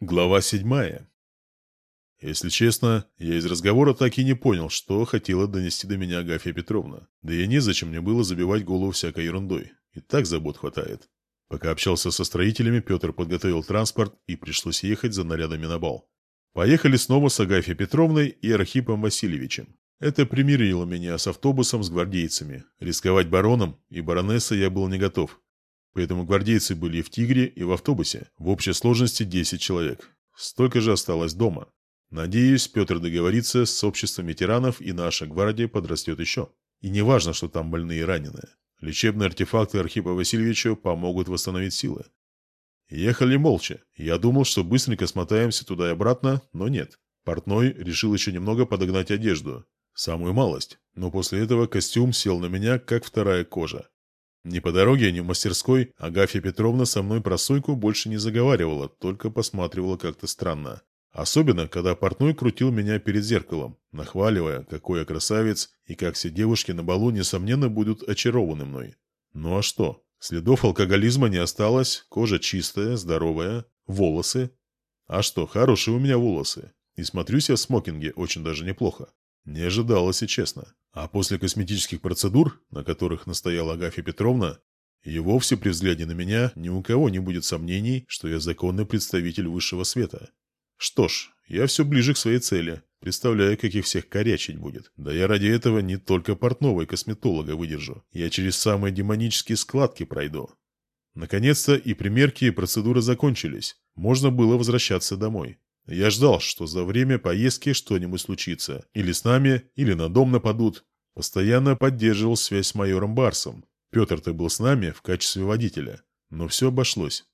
Глава седьмая. Если честно, я из разговора так и не понял, что хотела донести до меня Агафья Петровна. Да и незачем мне было забивать голову всякой ерундой. И так забот хватает. Пока общался со строителями, Петр подготовил транспорт, и пришлось ехать за нарядами на бал. Поехали снова с Агафьей Петровной и Архипом Васильевичем. Это примирило меня с автобусом с гвардейцами. Рисковать бароном и баронессой я был не готов. Поэтому гвардейцы были и в «Тигре», и в автобусе. В общей сложности 10 человек. Столько же осталось дома. Надеюсь, Петр договорится с обществом ветеранов, и наша гвардия подрастет еще. И не важно, что там больные и раненые. Лечебные артефакты Архипа Васильевича помогут восстановить силы. Ехали молча. Я думал, что быстренько смотаемся туда и обратно, но нет. Портной решил еще немного подогнать одежду. Самую малость. Но после этого костюм сел на меня, как вторая кожа. Ни по дороге, ни в мастерской Агафья Петровна со мной про Сойку больше не заговаривала, только посматривала как-то странно. Особенно, когда портной крутил меня перед зеркалом, нахваливая, какой я красавец, и как все девушки на балу, несомненно, будут очарованы мной. Ну а что? Следов алкоголизма не осталось, кожа чистая, здоровая, волосы. А что, хорошие у меня волосы. И смотрюсь я в смокинге очень даже неплохо. Не ожидалось и честно. А после косметических процедур, на которых настояла Агафья Петровна, и вовсе при взгляде на меня ни у кого не будет сомнений, что я законный представитель высшего света. Что ж, я все ближе к своей цели. Представляю, как их всех корячить будет. Да я ради этого не только портного и косметолога выдержу. Я через самые демонические складки пройду. Наконец-то и примерки, и процедуры закончились. Можно было возвращаться домой. Я ждал, что за время поездки что-нибудь случится. Или с нами, или на дом нападут. Постоянно поддерживал связь с майором Барсом. Петр-то был с нами в качестве водителя. Но все обошлось.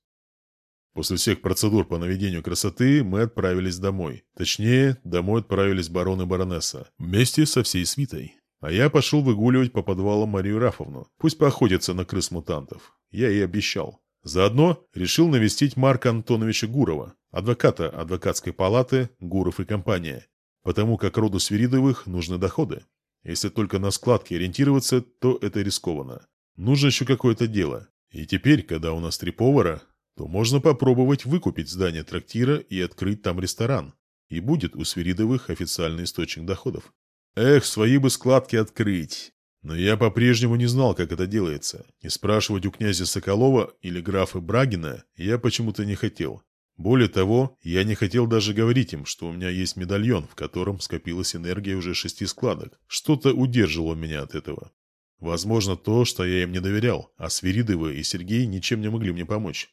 После всех процедур по наведению красоты мы отправились домой. Точнее, домой отправились барон и баронесса. Вместе со всей свитой. А я пошел выгуливать по подвалам Марию Рафовну. Пусть поохотится на крыс-мутантов. Я ей обещал. Заодно решил навестить Марка Антоновича Гурова, адвоката адвокатской палаты «Гуров и компания», потому как роду Свиридовых нужны доходы. Если только на складки ориентироваться, то это рискованно. Нужно еще какое-то дело. И теперь, когда у нас три повара, то можно попробовать выкупить здание трактира и открыть там ресторан. И будет у Свиридовых официальный источник доходов. Эх, свои бы складки открыть. Но я по-прежнему не знал, как это делается. И спрашивать у князя Соколова или графа Брагина я почему-то не хотел. Более того, я не хотел даже говорить им, что у меня есть медальон, в котором скопилась энергия уже шести складок. Что-то удерживало меня от этого. Возможно, то, что я им не доверял, а Свиридовы и Сергей ничем не могли мне помочь.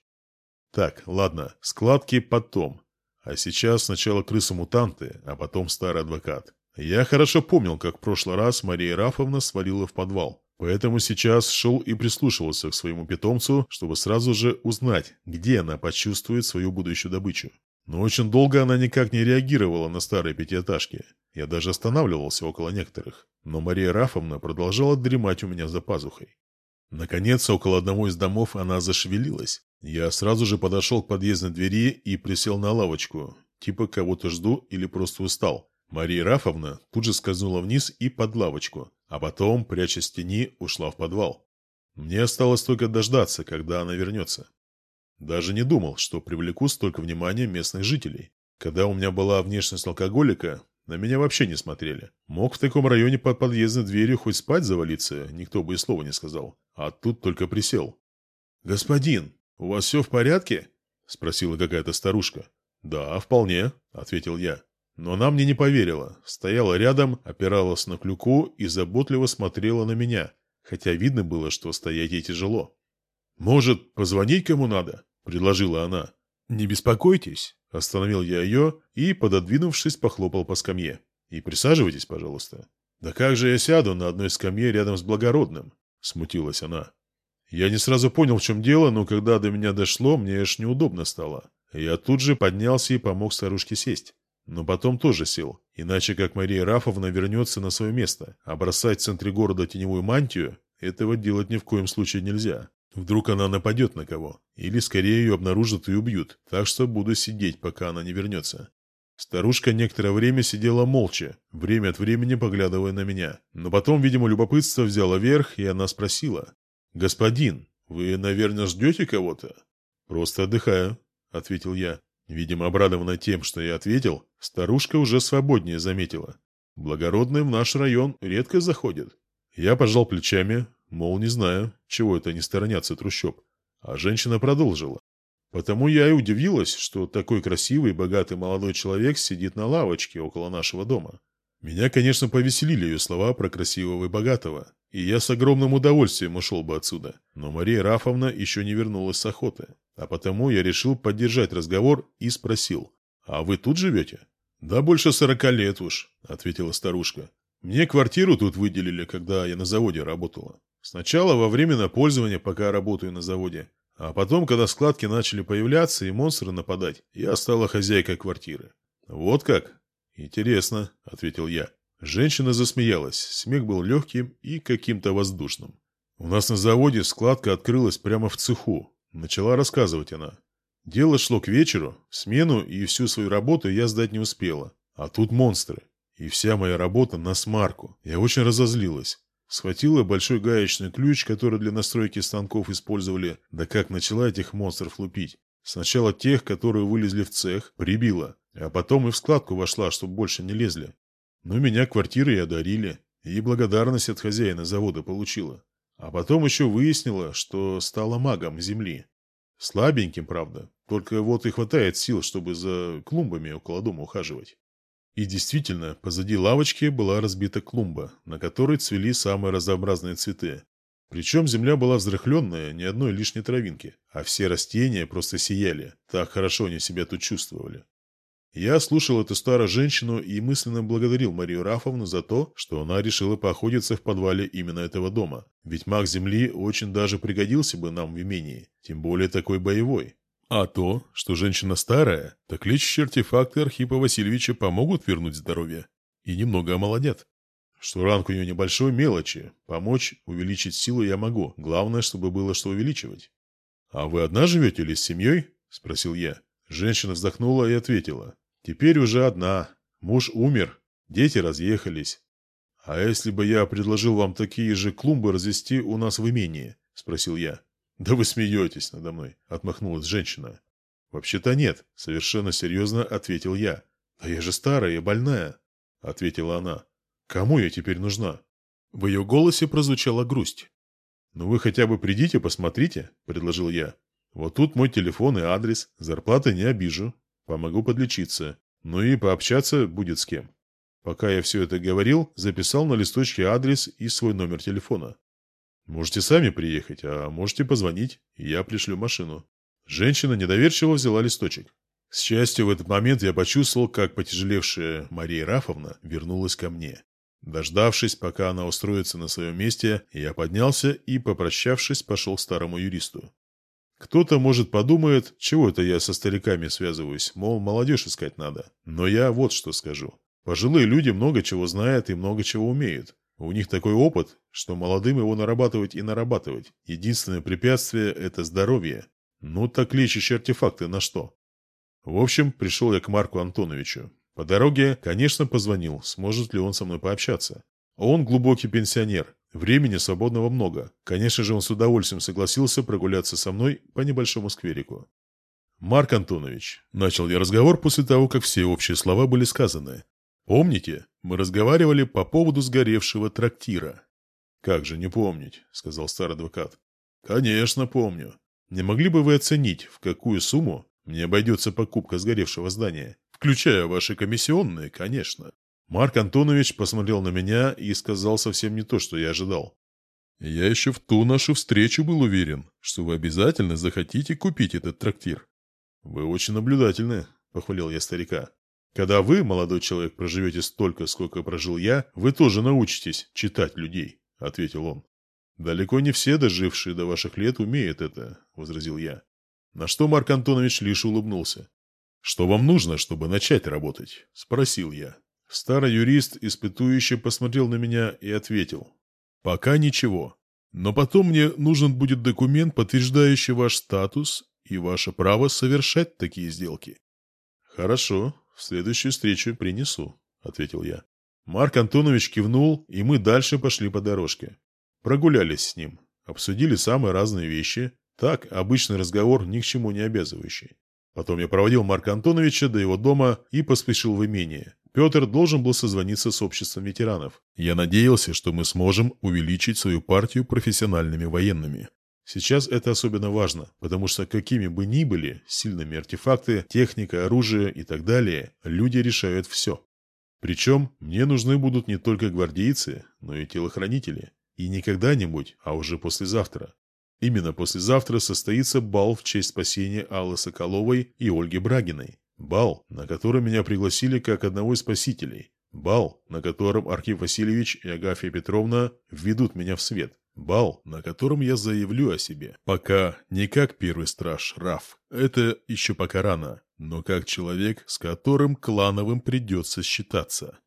Так, ладно, складки потом. А сейчас сначала крысы-мутанты, а потом старый адвокат. Я хорошо помнил, как в прошлый раз Мария Рафовна свалила в подвал. Поэтому сейчас шел и прислушивался к своему питомцу, чтобы сразу же узнать, где она почувствует свою будущую добычу. Но очень долго она никак не реагировала на старые пятиэтажки. Я даже останавливался около некоторых. Но Мария Рафовна продолжала дремать у меня за пазухой. Наконец, около одного из домов она зашевелилась. Я сразу же подошел к подъездной двери и присел на лавочку. Типа кого-то жду или просто устал. Мария Рафовна тут же скользнула вниз и под лавочку, а потом, прячась в тени, ушла в подвал. Мне осталось только дождаться, когда она вернется. Даже не думал, что привлеку столько внимания местных жителей. Когда у меня была внешность алкоголика, на меня вообще не смотрели. Мог в таком районе под подъездной дверью хоть спать завалиться, никто бы и слова не сказал. А тут только присел. «Господин, у вас все в порядке?» – спросила какая-то старушка. «Да, вполне», – ответил я. Но она мне не поверила. Стояла рядом, опиралась на клюку и заботливо смотрела на меня, хотя видно было, что стоять ей тяжело. «Может, позвонить кому надо?» – предложила она. «Не беспокойтесь», – остановил я ее и, пододвинувшись, похлопал по скамье. «И присаживайтесь, пожалуйста». «Да как же я сяду на одной скамье рядом с благородным?» – смутилась она. Я не сразу понял, в чем дело, но когда до меня дошло, мне аж неудобно стало. Я тут же поднялся и помог старушке сесть. Но потом тоже сел. Иначе как Мария Рафовна вернется на свое место, а бросать в центре города теневую мантию, этого делать ни в коем случае нельзя. Вдруг она нападет на кого. Или скорее ее обнаружат и убьют. Так что буду сидеть, пока она не вернется. Старушка некоторое время сидела молча, время от времени поглядывая на меня. Но потом, видимо, любопытство взяло верх, и она спросила. «Господин, вы, наверное, ждете кого-то?» «Просто отдыхаю», — ответил я. Видимо, обрадованная тем, что я ответил, старушка уже свободнее заметила. Благородные в наш район редко заходят. Я пожал плечами, мол, не знаю, чего это они сторонятся трущоб. А женщина продолжила. Потому я и удивилась, что такой красивый, богатый молодой человек сидит на лавочке около нашего дома. Меня, конечно, повеселили ее слова про красивого и богатого, и я с огромным удовольствием ушел бы отсюда. Но Мария Рафовна еще не вернулась с охоты, а потому я решил поддержать разговор и спросил, «А вы тут живете?» «Да больше сорока лет уж», — ответила старушка. «Мне квартиру тут выделили, когда я на заводе работала. Сначала во временное пользование, пока работаю на заводе, а потом, когда складки начали появляться и монстры нападать, я стала хозяйкой квартиры. Вот как? Интересно, ответил я. Женщина засмеялась. Смех был легким и каким-то воздушным. У нас на заводе складка открылась прямо в цеху. Начала рассказывать она. Дело шло к вечеру, смену и всю свою работу я сдать не успела. А тут монстры. И вся моя работа на смарку. Я очень разозлилась. Схватила большой гаечный ключ, который для настройки станков использовали, да как начала этих монстров лупить. Сначала тех, которые вылезли в цех, прибила, а потом и в складку вошла, чтобы больше не лезли. Но меня квартиры и одарили, и благодарность от хозяина завода получила. А потом еще выяснила, что стала магом земли. Слабеньким, правда, только вот и хватает сил, чтобы за клумбами около дома ухаживать. И действительно, позади лавочки была разбита клумба, на которой цвели самые разнообразные цветы. Причем земля была взрыхленная, ни одной лишней травинки, а все растения просто сияли, так хорошо они себя тут чувствовали. Я слушал эту старую женщину и мысленно благодарил Марию Рафовну за то, что она решила поохотиться в подвале именно этого дома. Ведь маг земли очень даже пригодился бы нам в имении, тем более такой боевой. А то, что женщина старая, так лечащие артефакты Архипа Васильевича помогут вернуть здоровье. И немного омолодят. Что ранг у нее небольшой мелочи. Помочь увеличить силу я могу. Главное, чтобы было что увеличивать. «А вы одна живете или с семьей?» – спросил я. Женщина вздохнула и ответила. «Теперь уже одна. Муж умер. Дети разъехались. А если бы я предложил вам такие же клумбы развести у нас в имении?» – спросил я. «Да вы смеетесь надо мной», — отмахнулась женщина. «Вообще-то нет», — совершенно серьезно ответил я. «Да я же старая и больная», — ответила она. «Кому я теперь нужна?» В ее голосе прозвучала грусть. «Ну вы хотя бы придите, посмотрите», — предложил я. «Вот тут мой телефон и адрес, зарплаты не обижу, помогу подлечиться, ну и пообщаться будет с кем». Пока я все это говорил, записал на листочке адрес и свой номер телефона. Можете сами приехать, а можете позвонить, я пришлю машину. Женщина недоверчиво взяла листочек. К счастью, в этот момент я почувствовал, как потяжелевшая Мария Рафовна вернулась ко мне. Дождавшись, пока она устроится на своем месте, я поднялся и, попрощавшись, пошел к старому юристу. Кто-то, может, подумает, чего это я со стариками связываюсь, мол, молодежь искать надо. Но я вот что скажу. Пожилые люди много чего знают и много чего умеют. У них такой опыт, что молодым его нарабатывать и нарабатывать. Единственное препятствие – это здоровье. Ну так лечащие артефакты на что? В общем, пришел я к Марку Антоновичу. По дороге, конечно, позвонил, сможет ли он со мной пообщаться. Он глубокий пенсионер, времени свободного много. Конечно же, он с удовольствием согласился прогуляться со мной по небольшому скверику. «Марк Антонович», – начал я разговор после того, как все общие слова были сказаны. «Помните, мы разговаривали по поводу сгоревшего трактира. «Как же не помнить», — сказал старый адвокат. «Конечно помню. Не могли бы вы оценить, в какую сумму мне обойдется покупка сгоревшего здания? Включая ваши комиссионные, конечно». Марк Антонович посмотрел на меня и сказал совсем не то, что я ожидал. «Я еще в ту нашу встречу был уверен, что вы обязательно захотите купить этот трактир». «Вы очень наблюдательны», — похвалил я старика. Когда вы, молодой человек, проживете столько, сколько прожил я, вы тоже научитесь читать людей», — ответил он. «Далеко не все, дожившие до ваших лет, умеют это», — возразил я. На что Марк Антонович лишь улыбнулся. «Что вам нужно, чтобы начать работать?» — спросил я. Старый юрист, испытующий, посмотрел на меня и ответил. «Пока ничего. Но потом мне нужен будет документ, подтверждающий ваш статус и ваше право совершать такие сделки». «Хорошо», в следующую встречу принесу», — ответил я. Марк Антонович кивнул, и мы дальше пошли по дорожке. Прогулялись с ним, обсудили самые разные вещи. Так, обычный разговор, ни к чему не обязывающий. Потом я проводил Марка Антоновича до его дома и поспешил в имение. Петр должен был созвониться с обществом ветеранов. Я надеялся, что мы сможем увеличить свою партию профессиональными военными. Сейчас это особенно важно, потому что какими бы ни были сильными артефакты, техника, оружие и так далее, люди решают все. Причем мне нужны будут не только гвардейцы, но и телохранители. И не когда-нибудь, а уже послезавтра. Именно послезавтра состоится бал в честь спасения Аллы Соколовой и Ольги Брагиной. Бал, на который меня пригласили как одного из спасителей. Бал, на котором Архив Васильевич и Агафья Петровна введут меня в свет. Бал, на котором я заявлю о себе. Пока не как первый страж Раф. Это еще пока рано. Но как человек, с которым клановым придется считаться.